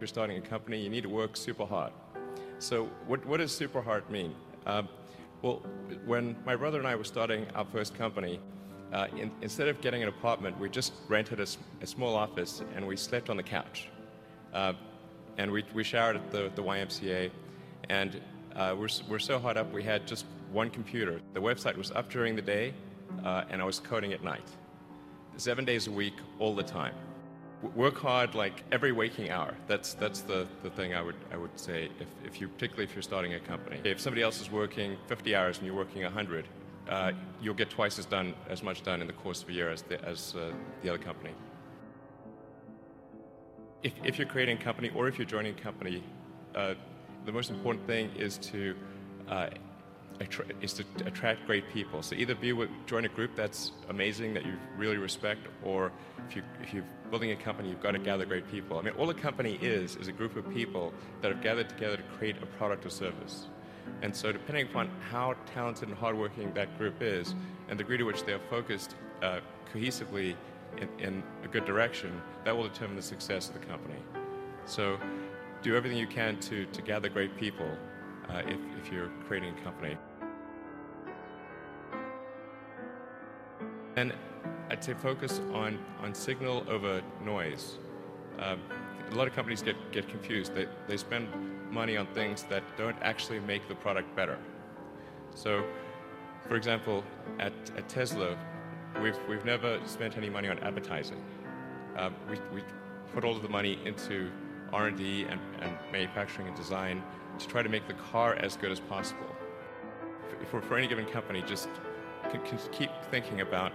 you're starting a company, you need to work super hard. So, what, what does super hard mean? Um, well, when my brother and I were starting our first company, uh, in, instead of getting an apartment, we just rented a, a, small office and we slept on the couch. Uh, and we, we showered at the, the YMCA. And uh, we're, we're so hot up, we had just one computer. The website was up during the day, uh, and I was coding at night. Seven days a week, all the time. Work hard like every waking hour. That's, that's the, the thing I would, I would say, if, if you, particularly if you're starting a company. If somebody else is working 50 hours and you're working 100, uh, you'll get twice as done as much done in the course of a year as the, as, uh, the other company. If, if you're creating a company or if you're joining a company, uh, the most important thing is to uh, is to attract great people. So either be with, join a group that's amazing that you really respect, or if you if you're building a company, you've got to gather great people. I mean, all a company is is a group of people that have gathered together to create a product or service. And so, depending upon how talented and hardworking that group is, and the degree to which they are focused uh, cohesively in, in, a good direction, that will determine the success of the company. So, do everything you can to, to gather great people uh, if, if you're creating a company. And I'd say focus on, on signal over noise. Um, a lot of companies get, get confused. They, they spend money on things that don't actually make the product better. So, for example, at, at Tesla, we've, we've never spent any money on advertising. Um, we, we put all of the money into R&D and, and manufacturing and design to try to make the car as good as possible. For, for any given company, just keep thinking about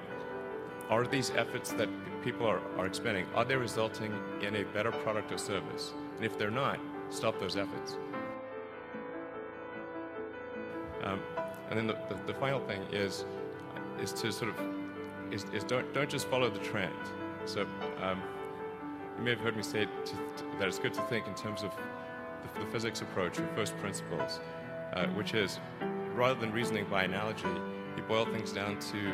are these efforts that people are, are expending, are they resulting in a better product or service? And if they're not, stop those efforts. Um, and then the, the, the, final thing is, is to sort of, is, is don't, don't just follow the trend. So um, you may have heard me say to, to, that it's good to think in terms of the, the physics approach or first principles, uh, which is rather than reasoning by analogy, you boil things down to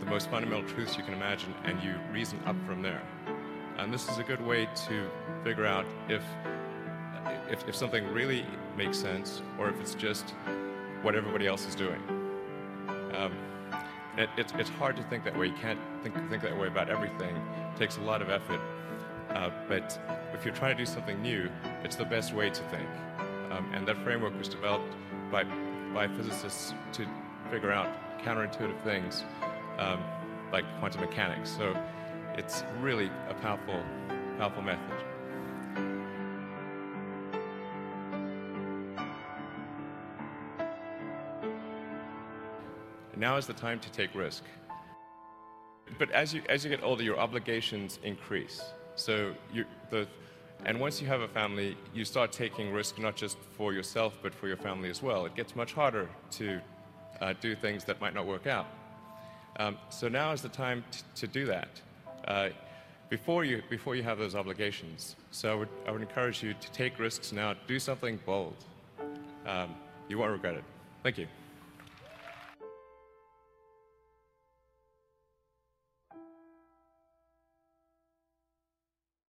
the most fundamental truths you can imagine and you reason up from there. And this is a good way to figure out if, if, if something really makes sense or if it's just what everybody else is doing. Um, it, it's, it's hard to think that way. You can't think, think that way about everything. It takes a lot of effort. Uh, but if you're trying to do something new, it's the best way to think. Um, and that framework was developed by, by physicists to figure out counterintuitive things um, like quantum mechanics. So it's really a powerful, powerful method. Now is the time to take risk. But as you, as you get older, your obligations increase. So you, the, and once you have a family, you start taking risk not just for yourself, but for your family as well. It gets much harder to uh, do things that might not work out. Um, so now is the time t- to do that uh, before, you, before you have those obligations. So I would, I would encourage you to take risks now, do something bold. Um, you won't regret it. Thank you.